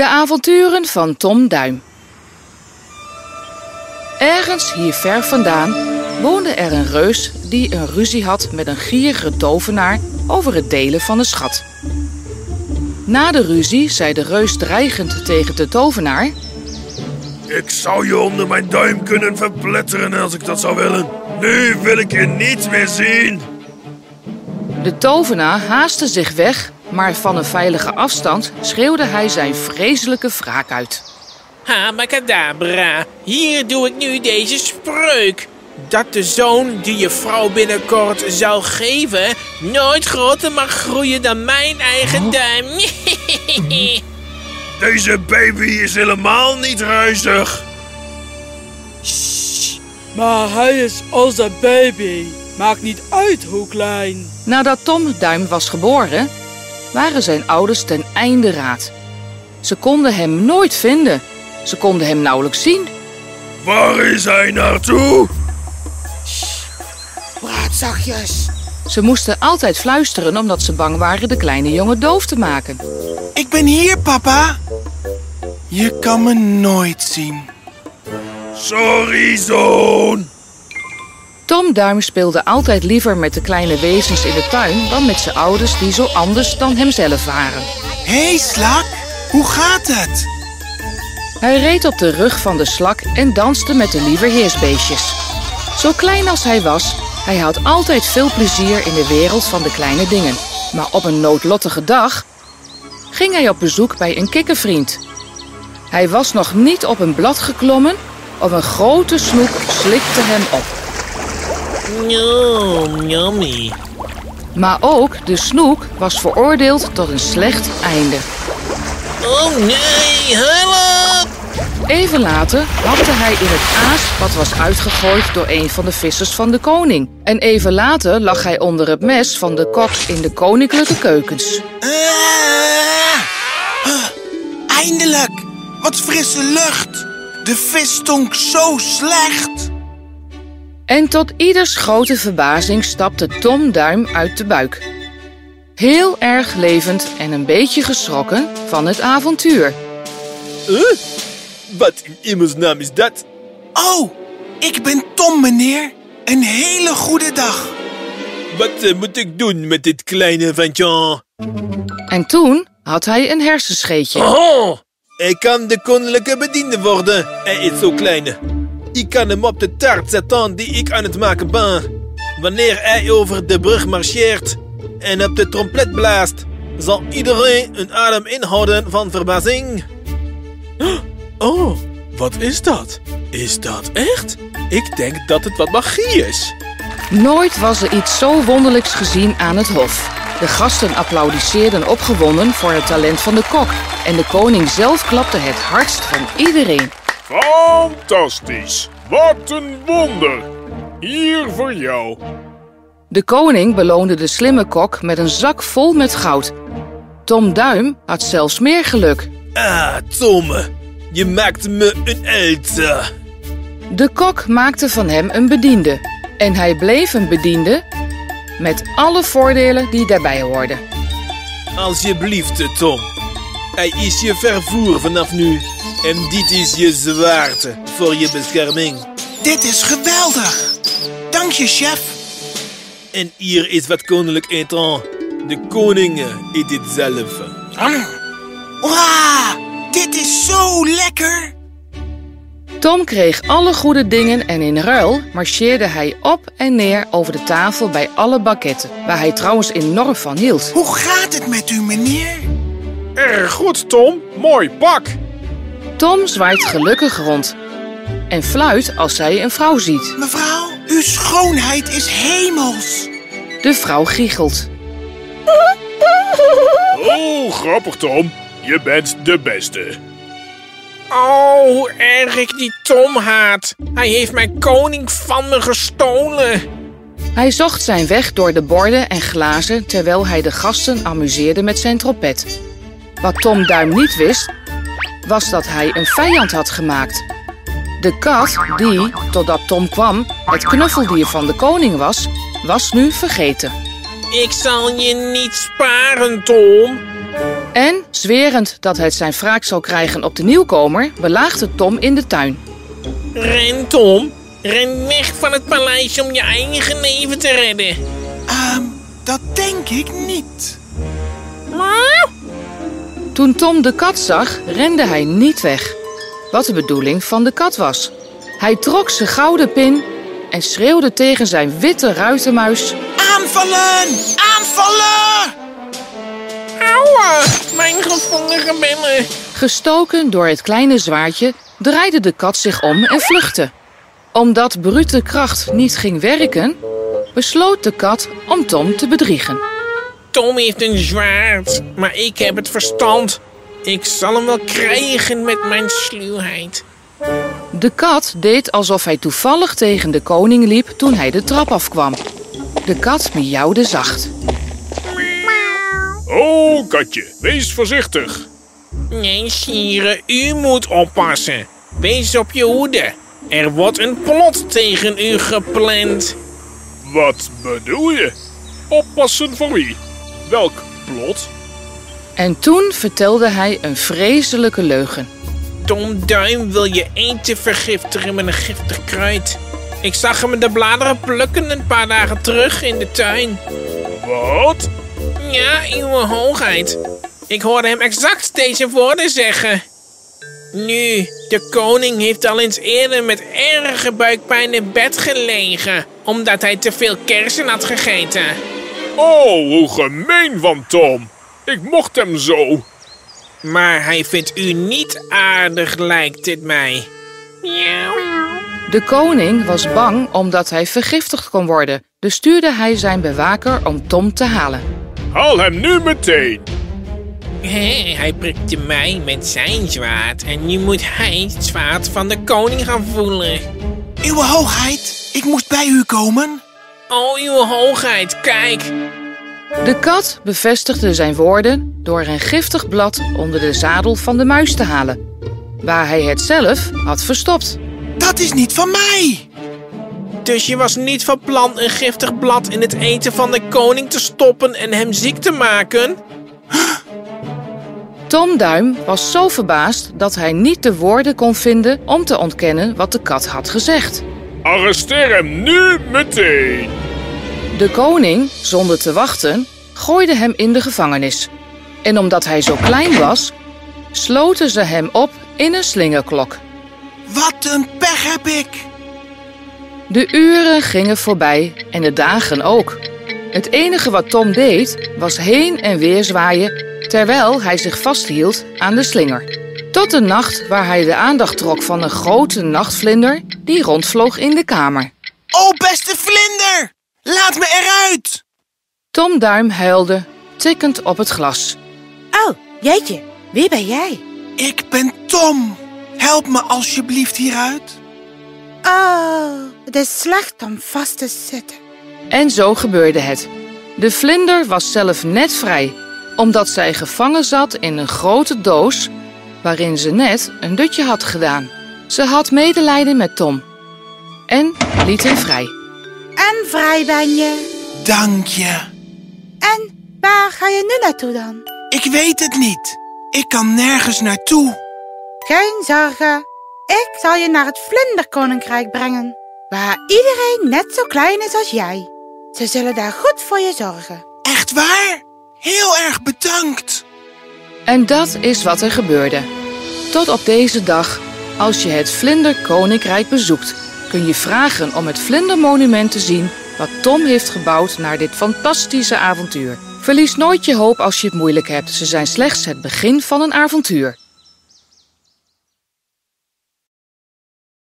De avonturen van Tom Duim. Ergens hier ver vandaan woonde er een reus die een ruzie had met een gierige tovenaar over het delen van een schat. Na de ruzie zei de reus dreigend tegen de tovenaar: Ik zou je onder mijn duim kunnen verpletteren als ik dat zou willen. Nu wil ik je niet meer zien. De tovenaar haastte zich weg, maar van een veilige afstand schreeuwde hij zijn vreselijke wraak uit. Habakadabra, hier doe ik nu deze spreuk. Dat de zoon die je vrouw binnenkort zal geven, nooit groter mag groeien dan mijn eigen duim. Deze baby is helemaal niet ruizig. Maar hij is onze baby. Maakt niet uit hoe klein. Nadat Tom Duim was geboren, waren zijn ouders ten einde raad. Ze konden hem nooit vinden. Ze konden hem nauwelijks zien. Waar is hij naartoe? Praat zachtjes. Ze moesten altijd fluisteren omdat ze bang waren de kleine jongen doof te maken. Ik ben hier, papa. Je kan me nooit zien. Sorry, zoon. Tom Duim speelde altijd liever met de kleine wezens in de tuin dan met zijn ouders die zo anders dan hemzelf waren. Hé, hey, slak. Hoe gaat het? Hij reed op de rug van de slak en danste met de lieve heersbeestjes. Zo klein als hij was, hij had altijd veel plezier in de wereld van de kleine dingen. Maar op een noodlottige dag ging hij op bezoek bij een kikkervriend. Hij was nog niet op een blad geklommen of een grote snoek slikte hem op. Yum, yummy. Maar ook de snoek was veroordeeld tot een slecht einde. Oh nee, help! Even later hapte hij in het aas wat was uitgegooid door een van de vissers van de koning. En even later lag hij onder het mes van de kok in de koninklijke keukens. Ah! Ah, Eindelijk! Wat frisse lucht! De vis stonk zo slecht! En tot ieders grote verbazing stapte Tom Duim uit de buik. Heel erg levend en een beetje geschrokken van het avontuur. Huh? Wat in hemelsnaam is dat? Oh, ik ben Tom, meneer. Een hele goede dag. Wat eh, moet ik doen met dit kleine ventje? En toen had hij een hersenscheetje. Oh! Hij kan de koninklijke bediende worden. Hij is zo klein. Ik kan hem op de taart zetten die ik aan het maken ben. Wanneer hij over de brug marcheert en op de trompet blaast, zal iedereen een adem inhouden van verbazing. Oh, wat is dat? Is dat echt? Ik denk dat het wat magie is. Nooit was er iets zo wonderlijks gezien aan het hof. De gasten applaudisseerden opgewonden voor het talent van de kok. En de koning zelf klapte het hardst van iedereen. Fantastisch! Wat een wonder! Hier voor jou. De koning beloonde de slimme kok met een zak vol met goud. Tom Duim had zelfs meer geluk. Ah, Tom, je maakt me een eten. De kok maakte van hem een bediende. En hij bleef een bediende met alle voordelen die daarbij hoorden. Alsjeblieft, Tom. Hij is je vervoer vanaf nu. En dit is je zwaarte voor je bescherming. Dit is geweldig. Dank je, chef. En hier is wat koninklijk eten. De koning eet dit zelf. Wauw, dit is zo lekker. Tom kreeg alle goede dingen en in ruil marcheerde hij op en neer over de tafel bij alle baketten, waar hij trouwens enorm van hield. Hoe gaat het met u, meneer? Erg goed, Tom. Mooi pak. Tom zwaait gelukkig rond en fluit als hij een vrouw ziet. Mevrouw, uw schoonheid is hemels. De vrouw giechelt. Oh, grappig, Tom. Je bent de beste. Oh, hoe erg ik die Tom haat. Hij heeft mijn koning van me gestolen. Hij zocht zijn weg door de borden en glazen terwijl hij de gasten amuseerde met zijn trompet. Wat Tom Duim niet wist, was dat hij een vijand had gemaakt. De kat, die, totdat Tom kwam, het knuffeldier van de koning was, was nu vergeten. Ik zal je niet sparen, Tom. En Zwerend dat het zijn wraak zal krijgen op de nieuwkomer, belaagde Tom in de tuin. Ren, Tom. Ren weg van het paleis om je eigen leven te redden. Ehm, dat denk ik niet. Toen Tom de kat zag, rende hij niet weg. Wat de bedoeling van de kat was. Hij trok zijn gouden pin en schreeuwde tegen zijn witte ruitenmuis. Aanvallen! Aanvallen! Auwe, mijn gevonden rebellen. Gestoken door het kleine zwaardje draaide de kat zich om en vluchtte. Omdat brute kracht niet ging werken, besloot de kat om Tom te bedriegen. Tom heeft een zwaard, maar ik heb het verstand. Ik zal hem wel krijgen met mijn sluwheid. De kat deed alsof hij toevallig tegen de koning liep toen hij de trap afkwam. De kat miauwde zacht. Oh, katje, wees voorzichtig. Nee, sire, u moet oppassen. Wees op je hoede. Er wordt een plot tegen u gepland. Wat bedoel je? Oppassen voor wie? Welk plot? En toen vertelde hij een vreselijke leugen. Tom Duim wil je eten vergiftigen met een giftig kruid. Ik zag hem de bladeren plukken een paar dagen terug in de tuin. Wat? Ja, uw hoogheid. Ik hoorde hem exact deze woorden zeggen. Nu, de koning heeft al eens eerder met erge buikpijn in bed gelegen, omdat hij te veel kersen had gegeten. Oh, hoe gemeen van Tom. Ik mocht hem zo. Maar hij vindt u niet aardig, lijkt het mij. De koning was bang omdat hij vergiftigd kon worden, dus stuurde hij zijn bewaker om Tom te halen. Haal hem nu meteen. Hij prikte mij met zijn zwaard en nu moet hij het zwaard van de koning gaan voelen. Uw hoogheid, ik moest bij u komen. Oh, uw hoogheid, kijk. De kat bevestigde zijn woorden door een giftig blad onder de zadel van de muis te halen, waar hij het zelf had verstopt. Dat is niet van mij. Dus je was niet van plan een giftig blad in het eten van de koning te stoppen en hem ziek te maken? Tom Duim was zo verbaasd dat hij niet de woorden kon vinden om te ontkennen wat de kat had gezegd. Arresteer hem nu meteen. De koning, zonder te wachten, gooide hem in de gevangenis. En omdat hij zo klein was, sloten ze hem op in een slingerklok. Wat een pech heb ik. De uren gingen voorbij en de dagen ook. Het enige wat Tom deed was heen en weer zwaaien terwijl hij zich vasthield aan de slinger. Tot de nacht waar hij de aandacht trok van een grote nachtvlinder die rondvloog in de kamer. Oh, beste vlinder, laat me eruit. Tom Duim huilde, tikkend op het glas. Oh, jeetje, wie ben jij? Ik ben Tom. Help me alsjeblieft hieruit. Oh, het is slecht om vast te zitten. En zo gebeurde het. De vlinder was zelf net vrij, omdat zij gevangen zat in een grote doos waarin ze net een dutje had gedaan. Ze had medelijden met Tom en liet hem vrij. En vrij ben je. Dank je. En waar ga je nu naartoe dan? Ik weet het niet. Ik kan nergens naartoe. Geen zorgen. Ik zal je naar het Vlinderkoninkrijk brengen, waar iedereen net zo klein is als jij. Ze zullen daar goed voor je zorgen. Echt waar? Heel erg bedankt. En dat is wat er gebeurde. Tot op deze dag, als je het Vlinderkoninkrijk bezoekt, kun je vragen om het Vlindermonument te zien wat Tom heeft gebouwd naar dit fantastische avontuur. Verlies nooit je hoop als je het moeilijk hebt. Ze zijn slechts het begin van een avontuur.